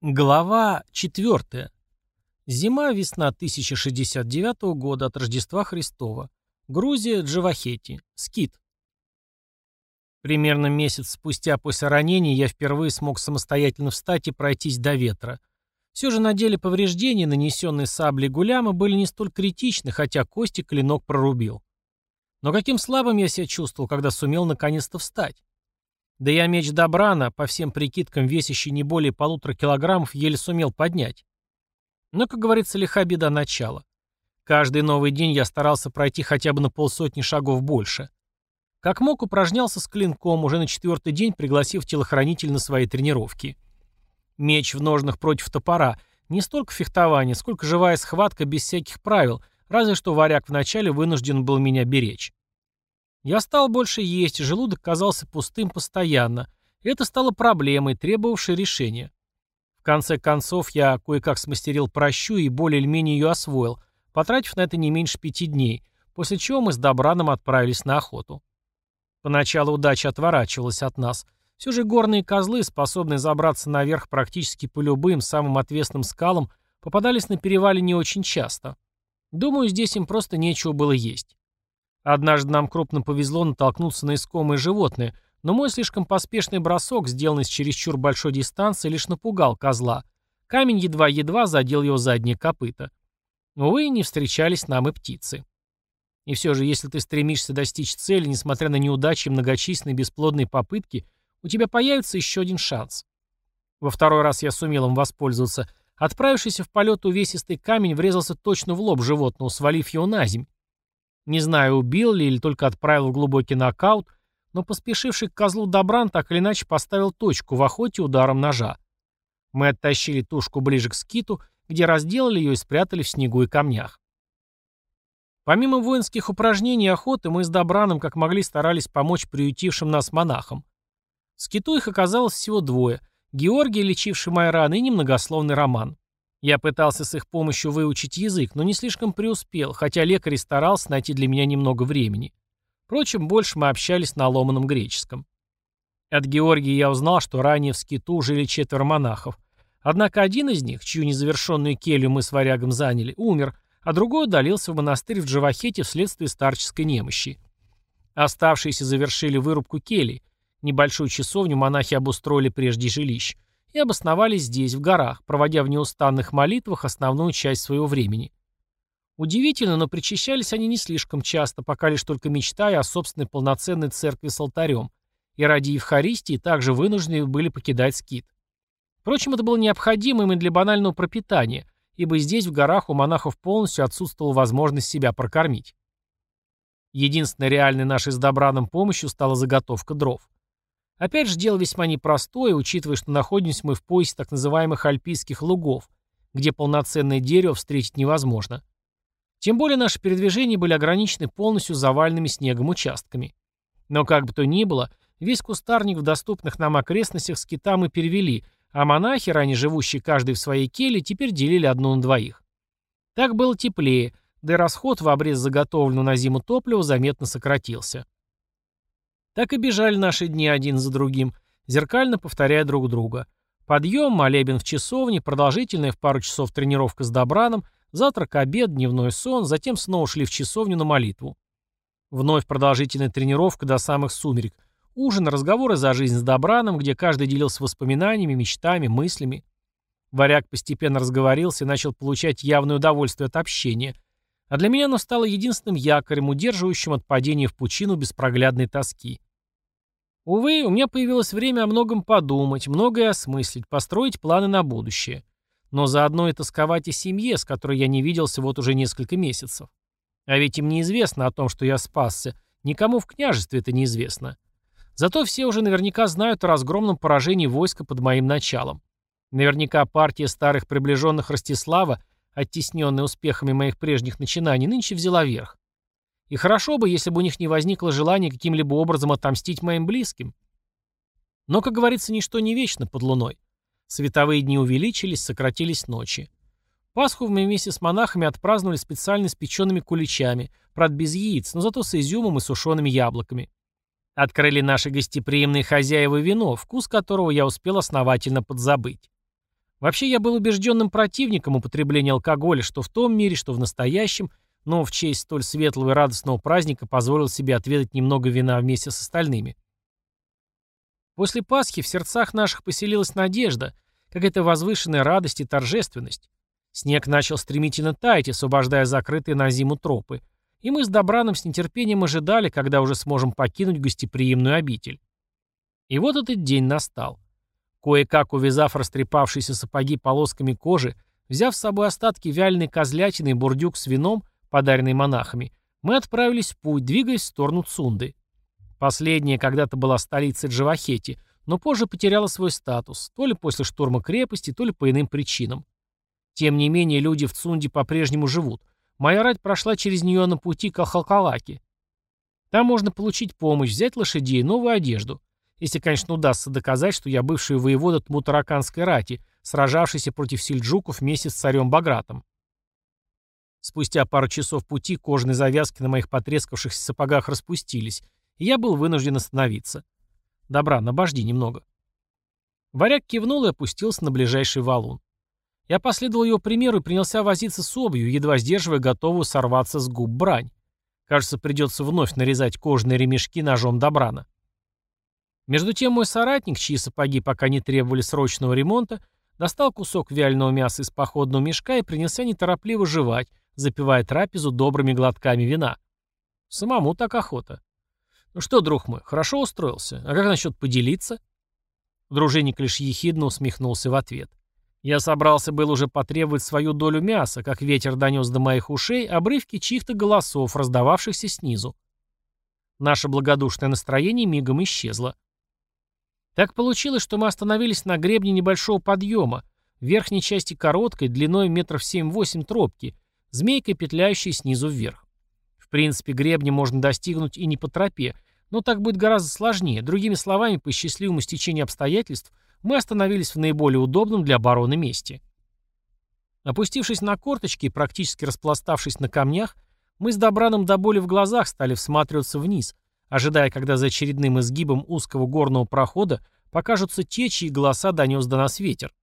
Глава 4. Зима-весна 1069 года от Рождества Христова. Грузия, Джавахети. Скит. Примерно месяц спустя после ранения я впервые смог самостоятельно встать и пройтись до ветра. Все же на деле повреждения, нанесенные саблей гуляма, были не столь критичны, хотя кости клинок прорубил. Но каким слабым я себя чувствовал, когда сумел наконец-то встать. Да я меч Добрана, по всем прикидкам весящий не более полутора килограммов, еле сумел поднять. Но, как говорится, лиха беда начала. Каждый новый день я старался пройти хотя бы на полсотни шагов больше. Как мог, упражнялся с клинком, уже на четвертый день пригласив телохранителя на свои тренировки. Меч в ножнах против топора — не столько фехтование, сколько живая схватка без всяких правил, разве что варяг вначале вынужден был меня беречь. Я стал больше есть, желудок казался пустым постоянно. Это стало проблемой, требовавшей решения. В конце концов, я кое-как смастерил прощу и более или менее ее освоил, потратив на это не меньше пяти дней, после чего мы с Добраном отправились на охоту. Поначалу удача отворачивалась от нас. Все же горные козлы, способные забраться наверх практически по любым самым отвесным скалам, попадались на перевале не очень часто. Думаю, здесь им просто нечего было есть. Однажды нам крупно повезло натолкнуться на искомое животное, но мой слишком поспешный бросок, сделанный с чересчур большой дистанции, лишь напугал козла. Камень едва-едва задел его заднее копыто. Увы, не встречались нам и птицы. И все же, если ты стремишься достичь цели, несмотря на неудачи и многочисленные бесплодные попытки, у тебя появится еще один шанс. Во второй раз я сумел им воспользоваться. Отправившийся в полет увесистый камень врезался точно в лоб животного, свалив его на земь. Не знаю, убил ли или только отправил в глубокий нокаут, но поспешивший к козлу Добран так или иначе поставил точку в охоте ударом ножа. Мы оттащили тушку ближе к скиту, где разделали ее и спрятали в снегу и камнях. Помимо воинских упражнений и охоты, мы с Добраном как могли старались помочь приютившим нас монахам. В скиту их оказалось всего двое — Георгий, лечивший мои раны, и немногословный Роман. Я пытался с их помощью выучить язык, но не слишком преуспел, хотя лекарь старался найти для меня немного времени. Впрочем, больше мы общались на ломаном греческом. От Георгия я узнал, что ранее в скиту жили четверо монахов. Однако один из них, чью незавершенную келью мы с варягом заняли, умер, а другой удалился в монастырь в Джавахете вследствие старческой немощи. Оставшиеся завершили вырубку кельи. Небольшую часовню монахи обустроили прежде жилищ и обосновались здесь, в горах, проводя в неустанных молитвах основную часть своего времени. Удивительно, но причащались они не слишком часто, пока лишь только мечтая о собственной полноценной церкви с алтарем, и ради Евхаристии также вынуждены были покидать скит. Впрочем, это было необходимо им и для банального пропитания, ибо здесь, в горах, у монахов полностью отсутствовала возможность себя прокормить. Единственной реальной нашей с Добраном помощью стала заготовка дров. Опять же, дело весьма непростое, учитывая, что находимся мы в поясе так называемых альпийских лугов, где полноценное дерево встретить невозможно. Тем более наши передвижения были ограничены полностью заваленными снегом участками. Но как бы то ни было, весь кустарник в доступных нам окрестностях скита мы перевели, а монахи, ранее живущие каждый в своей келье, теперь делили одну на двоих. Так было теплее, да и расход в обрез заготовленного на зиму топлива заметно сократился. Так и бежали наши дни один за другим, зеркально повторяя друг друга. Подъем, молебен в часовне, продолжительная в пару часов тренировка с Добраном, завтрак, обед, дневной сон, затем снова шли в часовню на молитву. Вновь продолжительная тренировка до самых сумерек. Ужин, разговоры за жизнь с Добраном, где каждый делился воспоминаниями, мечтами, мыслями. Варяг постепенно разговорился и начал получать явное удовольствие от общения. А для меня оно стало единственным якорем, удерживающим от падения в пучину беспроглядной тоски. Увы, у меня появилось время о многом подумать, многое осмыслить, построить планы на будущее. Но заодно и тосковать о семье, с которой я не виделся вот уже несколько месяцев. А ведь им неизвестно о том, что я спасся. Никому в княжестве это неизвестно. Зато все уже наверняка знают о разгромном поражении войска под моим началом. Наверняка партия старых приближенных Ростислава, оттесненная успехами моих прежних начинаний, нынче взяла верх. И хорошо бы, если бы у них не возникло желания каким-либо образом отомстить моим близким. Но, как говорится, ничто не вечно под луной. Световые дни увеличились, сократились ночи. Пасху мы вместе с монахами отпраздновали специально спеченными куличами, правда без яиц, но зато с изюмом и сушеными яблоками. Открыли наши гостеприимные хозяева вино, вкус которого я успел основательно подзабыть. Вообще я был убежденным противником употребления алкоголя что в том мире, что в настоящем, но в честь столь светлого и радостного праздника позволил себе отведать немного вина вместе с остальными. После Пасхи в сердцах наших поселилась надежда, какая-то возвышенная радость и торжественность. Снег начал стремительно таять, освобождая закрытые на зиму тропы, и мы с Добраном с нетерпением ожидали, когда уже сможем покинуть гостеприимную обитель. И вот этот день настал. Кое-как увязав растрепавшиеся сапоги полосками кожи, взяв с собой остатки вяленой козлятины и бурдюк с вином, подаренный монахами, мы отправились в путь, двигаясь в сторону Цунды. Последняя когда-то была столицей Джавахети, но позже потеряла свой статус, то ли после штурма крепости, то ли по иным причинам. Тем не менее, люди в Цунде по-прежнему живут. Моя рать прошла через нее на пути к Ахалкалаке. Там можно получить помощь, взять лошадей, новую одежду. Если, конечно, удастся доказать, что я бывший воевода Тмутараканской рати, сражавшийся против сельджуков вместе с царем Багратом. Спустя пару часов пути кожаные завязки на моих потрескавшихся сапогах распустились, и я был вынужден остановиться. Добра, обожди немного. Варяг кивнул и опустился на ближайший валун. Я последовал его примеру и принялся возиться с обью, едва сдерживая готовую сорваться с губ брань. Кажется, придется вновь нарезать кожаные ремешки ножом Добрана. Между тем мой соратник, чьи сапоги пока не требовали срочного ремонта, достал кусок вяленого мяса из походного мешка и принялся неторопливо жевать, запивая трапезу добрыми глотками вина. Самому так охота. Ну что, друг мой, хорошо устроился. А как насчет поделиться? Дружинник лишь ехидно усмехнулся в ответ. Я собрался был уже потребовать свою долю мяса, как ветер донес до моих ушей обрывки чьих-то голосов, раздававшихся снизу. Наше благодушное настроение мигом исчезло. Так получилось, что мы остановились на гребне небольшого подъема, в верхней части короткой, длиной метров 7-8 тропки, змейкой петляющей снизу вверх. В принципе, гребня можно достигнуть и не по тропе, но так будет гораздо сложнее. Другими словами, по счастливому стечению обстоятельств, мы остановились в наиболее удобном для обороны месте. Опустившись на корточки и практически распластавшись на камнях, мы с Добраном до боли в глазах стали всматриваться вниз, ожидая, когда за очередным изгибом узкого горного прохода покажутся те, чьи голоса донес до нас ветер.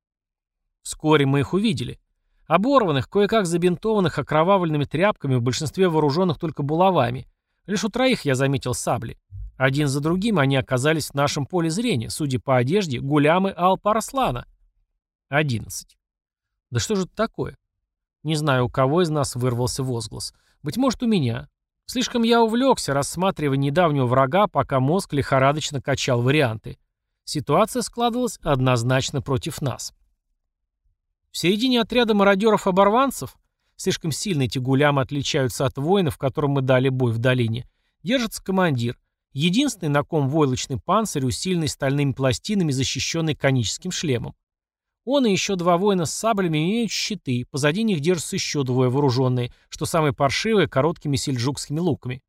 Вскоре мы их увидели. Оборванных, кое-как забинтованных окровавленными тряпками, в большинстве вооруженных только булавами. Лишь у троих я заметил сабли. Один за другим они оказались в нашем поле зрения, судя по одежде, гулямы Алпа-Арслана. Одиннадцать. Да что же это такое? Не знаю, у кого из нас вырвался возглас. Быть может, у меня. Слишком я увлекся, рассматривая недавнего врага, пока мозг лихорадочно качал варианты. Ситуация складывалась однозначно против нас. В середине отряда мародеров-оборванцев, слишком сильно эти гулямы отличаются от воинов, которым мы дали бой в долине, держится командир, единственный, на ком войлочный панцирь, усиленный стальными пластинами, защищенный коническим шлемом. Он и еще два воина с саблями имеют щиты, позади них держатся еще двое вооруженные, что самое паршивое, короткими сельджукскими луками.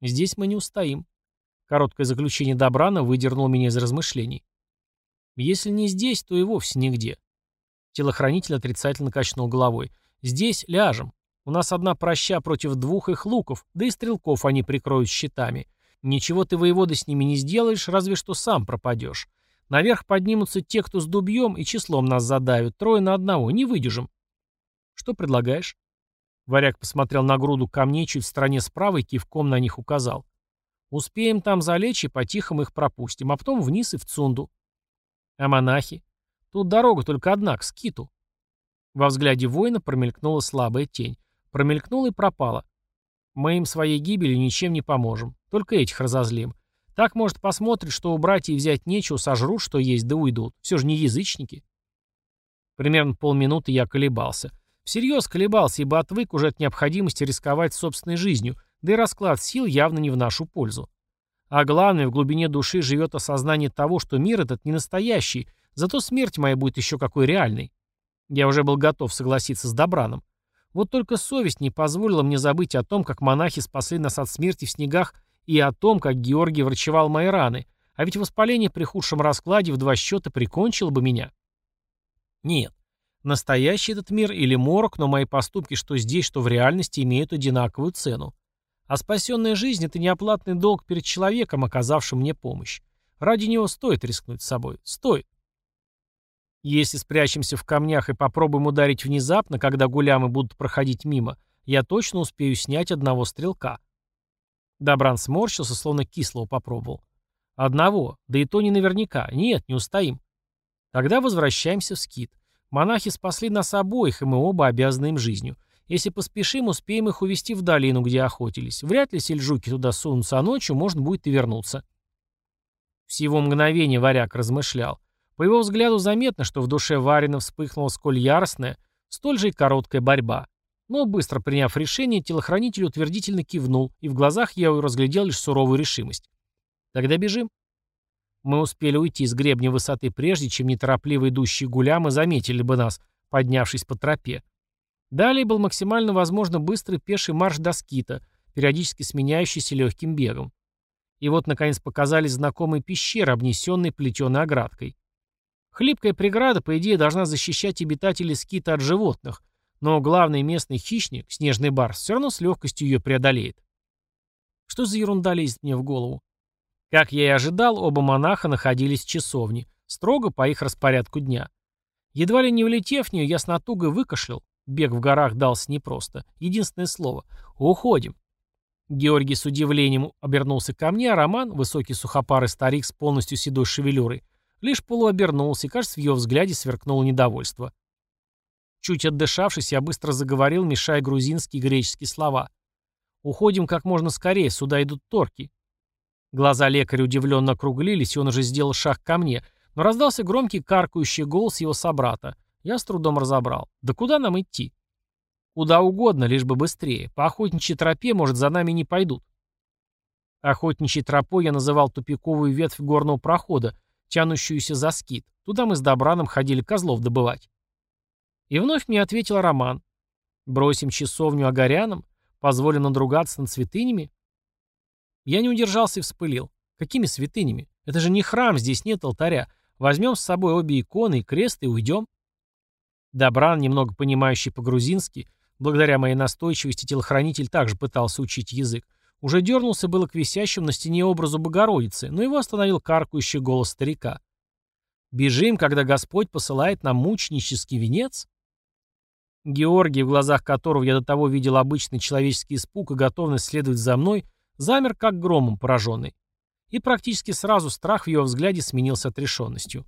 Здесь мы не устоим. Короткое заключение Добрана выдернуло меня из размышлений. Если не здесь, то и вовсе нигде. Телохранитель отрицательно качнул головой. «Здесь ляжем. У нас одна проща против двух их луков, да и стрелков они прикроют щитами. Ничего ты, воевода, с ними не сделаешь, разве что сам пропадешь. Наверх поднимутся те, кто с дубьем, и числом нас задавят. Трое на одного. Не выдержим». «Что предлагаешь?» Варяг посмотрел на груду камней чуть в стороне справа и кивком на них указал. «Успеем там залечь и по-тихому их пропустим, а потом вниз и в Цунду». «А монахи?» Тут дорога только одна, к скиту. Во взгляде воина промелькнула слабая тень. Промелькнула и пропала. Мы им своей гибелью ничем не поможем. Только этих разозлим. Так, может, посмотрят, что у братьев взять нечего, сожрут, что есть, да уйдут. Все же не язычники. Примерно полминуты я колебался. Всерьез колебался, ибо отвык уже от необходимости рисковать собственной жизнью, да и расклад сил явно не в нашу пользу. А главное, в глубине души живет осознание того, что мир этот не настоящий, Зато смерть моя будет еще какой реальной. Я уже был готов согласиться с Добраном. Вот только совесть не позволила мне забыть о том, как монахи спасли нас от смерти в снегах, и о том, как Георгий врачевал мои раны, а ведь воспаление при худшем раскладе в два счета прикончило бы меня. Нет, настоящий этот мир или морок, но мои поступки что здесь, что в реальности имеют одинаковую цену. А спасенная жизнь — это неоплатный долг перед человеком, оказавшим мне помощь. Ради него стоит рискнуть собой. Стоит. Если спрячемся в камнях и попробуем ударить внезапно, когда гулямы будут проходить мимо, я точно успею снять одного стрелка. Добран сморщился, словно кислого попробовал. Одного, да и то не наверняка. Нет, не устоим. Тогда возвращаемся в скит. Монахи спасли нас обоих, и мы оба обязаны им жизнью. Если поспешим, успеем их увести в долину, где охотились. Вряд ли сельджуки туда сунутся, а ночью можно будет и вернуться. Всего мгновение варяг размышлял. По его взгляду заметно, что в душе Варина вспыхнула сколь яростная, столь же и короткая борьба. Но, быстро приняв решение, телохранитель утвердительно кивнул, и в глазах я разглядел лишь суровую решимость. «Тогда бежим». Мы успели уйти с гребня высоты прежде, чем неторопливо идущие гулямы заметили бы нас, поднявшись по тропе. Далее был максимально возможно быстрый пеший марш до скита, периодически сменяющийся легким бегом. И вот, наконец, показались знакомые пещеры, обнесенные плетеной оградкой. Хлипкая преграда, по идее, должна защищать обитателей скита от животных, но главный местный хищник, снежный барс, все равно с легкостью ее преодолеет. Что за ерунда лезет мне в голову? Как я и ожидал, оба монаха находились в часовне, строго по их распорядку дня. Едва ли не влетев в нее, я с натугой выкашлял. Бег в горах дался непросто. Единственное слово — уходим. Георгий с удивлением обернулся ко мне, а Роман, высокий сухопарый старик с полностью седой шевелюрой, лишь полуобернулся, и, кажется, в ее взгляде сверкнуло недовольство. Чуть отдышавшись, я быстро заговорил, мешая грузинские и греческие слова. «Уходим как можно скорее, сюда идут торки. Глаза лекаря удивленно округлились, и он уже сделал шаг ко мне, но раздался громкий каркающий голос его собрата. Я с трудом разобрал. «Да куда нам идти?» «Куда угодно, лишь бы быстрее. По охотничьей тропе, может, за нами не пойдут». Охотничьей тропой я называл тупиковую ветвь горного прохода, тянущуюся за скит. Туда мы с Добраном ходили козлов добывать. И вновь мне ответил Роман. «Бросим часовню огорянам? Позволим надругаться над святынями? Я не удержался и вспылил. Какими святынями? Это же не храм, здесь нет алтаря. Возьмем с собой обе иконы и крест и уйдем. Добран, немного понимающий по-грузински, благодаря моей настойчивости телохранитель также пытался учить язык, уже дернулся было к висящему на стене образу Богородицы, но его остановил каркающий голос старика. «Бежим, когда Господь посылает нам мученический венец?» Георгий, в глазах которого я до того видел обычный человеческий испуг и готовность следовать за мной, Замер, как громом пораженный. И практически сразу страх в его взгляде сменился отрешенностью.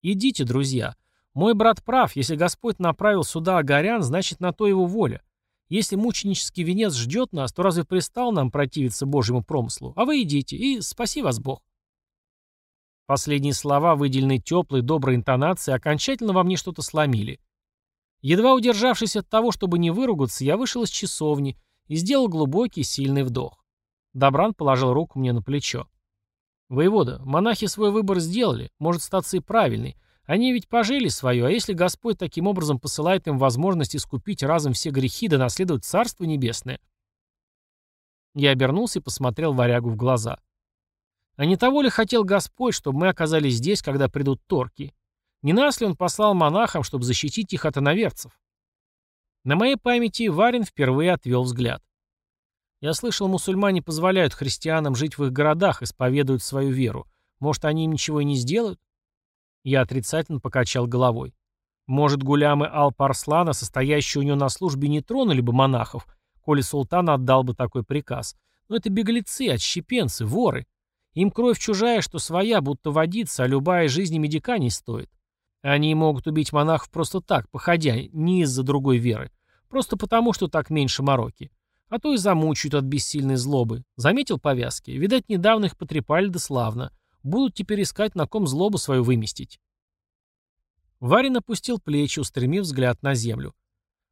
«Идите, друзья. Мой брат прав. Если Господь направил сюда Агарян, значит, на то его воля. Если мученический венец ждет нас, то разве пристал нам противиться Божьему промыслу? А вы идите, и спаси вас Бог». Последние слова, выделенные теплой, доброй интонацией, окончательно во мне что-то сломили. Едва удержавшись от того, чтобы не выругаться, я вышел из часовни и сделал глубокий, сильный вдох. Добран положил руку мне на плечо. «Воевода, монахи свой выбор сделали, может статься и правильный. Они ведь пожили свое, а если Господь таким образом посылает им возможность искупить разом все грехи да наследовать Царство Небесное?» Я обернулся и посмотрел варягу в глаза. А не того ли хотел Господь, чтобы мы оказались здесь, когда придут торки? Не нас ли он послал монахам, чтобы защитить их от иноверцев? На моей памяти Варин впервые отвел взгляд. Я слышал, мусульмане позволяют христианам жить в их городах, исповедуют свою веру. Может, они им ничего и не сделают? Я отрицательно покачал головой. Может, гулямы Алп-Арслана, состоящие у него на службе, не тронули бы монахов, коли султан отдал бы такой приказ. Но это беглецы, отщепенцы, воры. Им кровь чужая, что своя, будто водится, а любая жизнь медика не стоит. Они могут убить монахов просто так, походя, не из-за другой веры. Просто потому, что так меньше мороки. А то и замучают от бессильной злобы. Заметил повязки? Видать, недавно их потрепали да славно. Будут теперь искать, на ком злобу свою выместить. Варин опустил плечи, устремив взгляд на землю.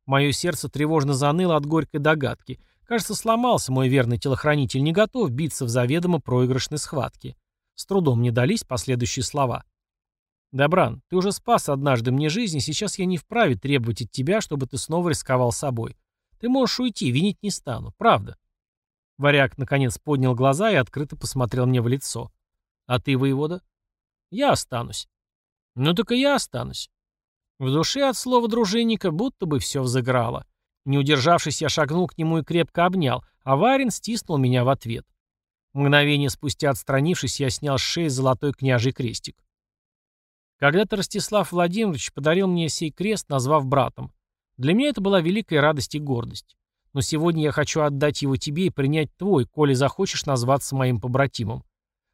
Мое сердце тревожно заныло от горькой догадки. Кажется, сломался мой верный телохранитель, не готов биться в заведомо проигрышной схватке. С трудом мне дались последующие слова. «Добран, ты уже спас однажды мне жизнь, и сейчас я не вправе требовать от тебя, чтобы ты снова рисковал собой. Ты можешь уйти, винить не стану. Правда. Варяг наконец поднял глаза и открыто посмотрел мне в лицо. А ты, воевода? Я останусь. Ну так и я останусь. В душе от слова дружинника будто бы все взыграло. Не удержавшись, я шагнул к нему и крепко обнял, а Варин стиснул меня в ответ. Мгновение спустя отстранившись, я снял с шеи золотой княжий крестик. Когда-то Ростислав Владимирович подарил мне сей крест, назвав братом. Для меня это была великая радость и гордость. Но сегодня я хочу отдать его тебе и принять твой, коли захочешь назваться моим побратимом.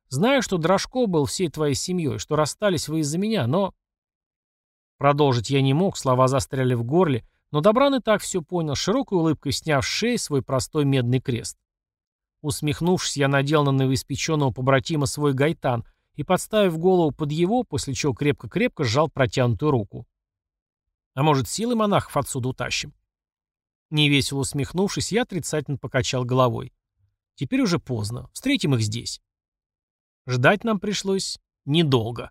Знаю, что Дрожко был всей твоей семьей, что расстались вы из-за меня, но...» Продолжить я не мог, слова застряли в горле, но Добран и так все понял, широкой улыбкой сняв с шеи свой простой медный крест. Усмехнувшись, я надел на новоиспеченного побратима свой гайтан и, подставив голову под его, после чего крепко-крепко сжал протянутую руку. «А может, силы монахов отсюда утащим?» Невесело усмехнувшись, я отрицательно покачал головой. «Теперь уже поздно. Встретим их здесь». Ждать нам пришлось недолго.